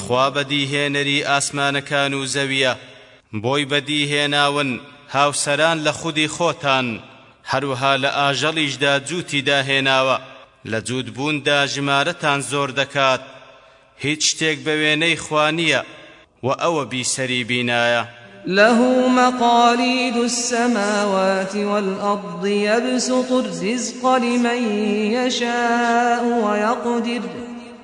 خوا بەدیهێنەری ئاسمانەکان و زەوییە، بۆی بەدیهێناون هاوسەران لە خودی خۆتان، هەروەها لە ئاژەڵیشدا جووتی داهێناوە، لە جووتبووندا ژمارەتان زۆر دەکات، هیچ شتێک بە وێنەی خوا نییە و ئەوە بیسەری بینایە. لەه مەقالیدو السەماوات والئەڕد یەبسوت الرزق لمن یەشاء ویەقدر.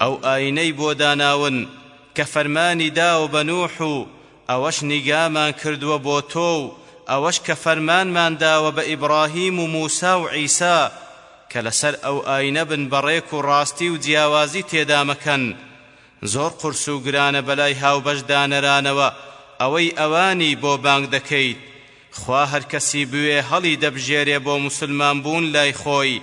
ئەو ئایینەی بۆ داناون کە فەرمانی داوە بە نوح و ئەوەش نیگامان کردووە بۆ تۆ و ئەوەش کە فەرمانمان داوە بە ئیبڕاهیم و موسا و عیسا کە لەسەر ئەو ئایینە بن بە ڕێک و ڕاستی و جیاوازی تێدا مەکەن زۆر قورس و گرانە بەلای هاوبەش دانەرانەوە ئەوەی ئەوانی بۆ بانگ دەکەیت خوا هەرکەسی بوێ هەڵی دەبژێرێ بۆ موسلمان بوون لای خۆی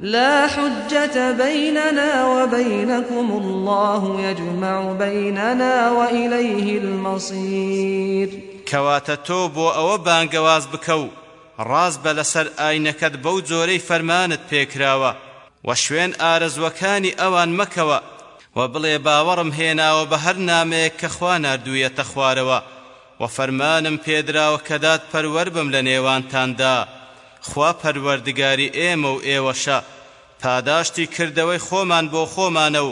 لا حجة بیننا وبینکم اللە یجمع بیننا وئلیه المصیر. کەواتە تۆ بۆ ئەوە بانگەواز بکە و ڕاست بە لەسەر ئاینەکەت بەو جۆرەی فەرمانت پێکراوە، وە شوێن ئارەزووەکانی ئەوان مەکەوە، وە بڵێ باوەڕم هێناوە بە هەر نامەیەک کە خوا ناردوویەتە خوارەوە وە فەرمانم پێدراوە کە دادپەروەر بم لە نێوانتاندا، خوا پەروەردگاری ئێمە و ئێوەشە، پاداشتی کردەوەی خۆمان بۆ خۆمانە و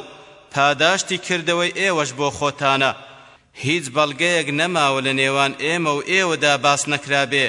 پاداشتی کردەوەی ئێوەش بۆ خۆتانە، هیچ بەڵگەیەک نەماوە لە نێوان ئێمە و ئێوەدا باس نەکرابێ،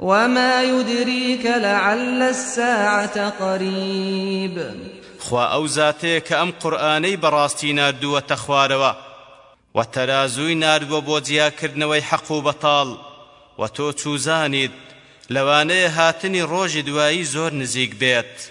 وما یدریک لعل الساعة قریب خوا ئەو زاتەیە کە ئەم قورئانەی بەڕاستی ناردووەتە خوارەوە وە تەرازووی ناردووە بۆ جیاکردنەوەی حەق و بەتاڵ وە تۆ چوزانیت لەوانەیە هاتنی ڕۆژی دوایی زۆر نزیک بێت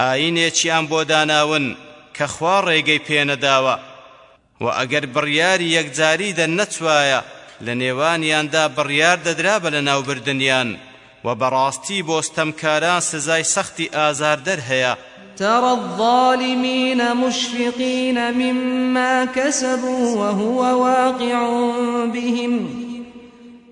ئایینێکیان بۆ داناون کە خوا ڕێگەی پێنەداوە، وە ئەگەر بڕیاری یەکجاری دەر نەچوایە لە نێوانیاندا بڕیار دەدرا بە لەناوبردنیان، وە بەڕاستی بۆ ستەمکاران سزای سەختی ئازاردەر هەیە. ترى الظالمین مشفقین مما کسبوا وهو واقع بهم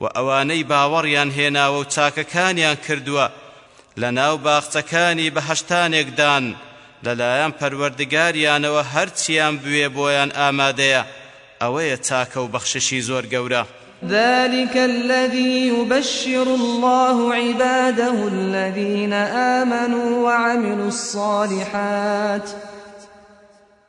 وە ئەوانەی باوەڕیان هێناوە و چاکەکانیان کردووە لەناو باخچەکانی بەهەشتانێک دان لەلایەن پەروەردگاریانەوە هەرچیان بوێ بۆیان ئامادەیە ئەوەیە چاکە و بەخششی زۆر گەورە. ذلک الذی یبشر الله عباده الذین آمنوا وعملوا الصالحات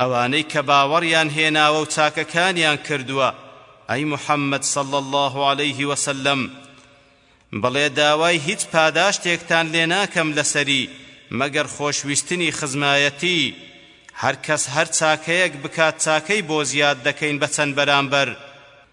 ئەوانەی کە باوەڕیان هێناوە و چاکەکانیان کردووە، ئەی محەممەد صلی اللە علیه وسلم، بڵێ داوای هیچ پاداشتێکتان لێ ناکەم لەسەری مەگەر خۆشویستنی خزمایەتی، هەر کەس هەر چاکەیەک بکات چاکەی بۆ زیاد دەکەین بە چەند بەرامبەر،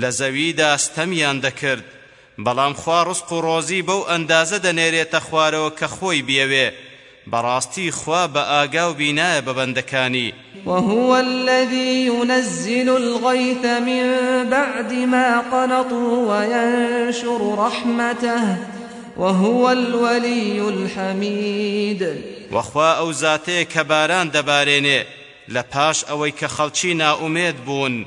لە زەویدا ستەمیان دەکرد بەڵام خوا ڕزق و ڕۆزی بەو ئەندازە دەنێرێتە خوارەوە کە خۆی بیەوێ بەڕاستی خوا بە ئاگا و بینایە بە بەندەکانی. وهو الذی ينزل الغیث من بعد ما قنطوا وینشر رحمته وهو الولی الحمید وخوا ئەو زاتەیە کە باران دەبارێنێ لە پاش ئەوەی کە خەڵکی نائومێد بوون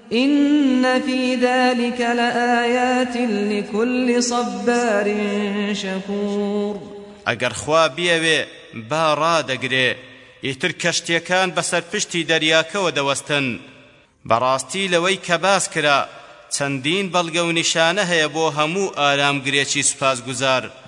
ان فی ذلک لآیات لکل صبار شکور ئەگەر خوا بیەوێ با ڕادەگرێ ئیتر کەشتیەکان بەسەر پشتی دەریاکەوە دەوەستن بەڕاستی لەوەی کە باس کرا چەندین بەڵگە و نیشانە هەیە بۆ هەموو ئارامگرێکی سوپاسگوزار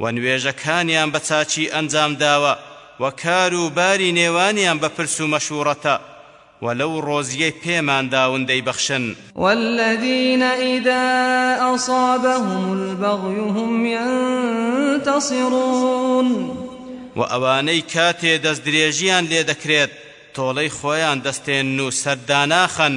و نوێژەکانیان بە چاکی ئەنجام داوە و کار و باری نێوانیان بە پرس و مەشووڕەتە و لەو ڕۆزییەی پێمان داون دەیبەخشن. والذین اذا اصابهم البغی هم ینتصرون و ئەوانەی کاتێ دەستدرێژییان لێ دەکرێت تۆڵەی خۆیان دەستێنن و سەر داناخەن.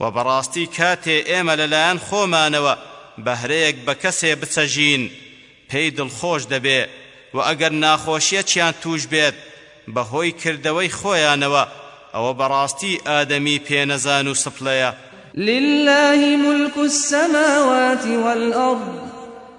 وە بەڕاستی کاتێ ئێمە لەلایەن خۆمانەوە بەهرەیەک بە کەسێ بچەژین پێی دڵخۆش دەبێ وە ئەگەر ناخۆشیەکیان تووش بێت بە هۆی کردەوەی خۆیانەوە ئەوە بەڕاستی ئادەمی پێ نەزان و سفلەیە. للە ملک السماوات والارض.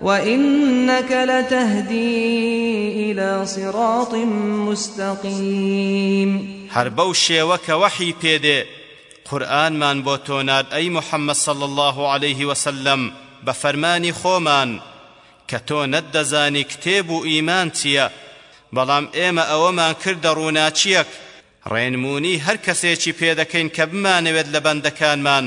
وانک لتهدی الی صراط مستقیم. هەر بەو شێوە کە وەحی پێ دێ قورئانمان بۆ تۆ نارد ئەی محمد صلی اللە علیه وسلم بە فەرمانی خۆمان کە تۆ نەتدەزانی کتێب و ئیمان چییە بەڵام ئێمە ئەوەمان کردە ڕووناکییەک ڕێنموونی هەر کەسێکی پێ دەکەین کە بمانەوێت لە بەندەکانمان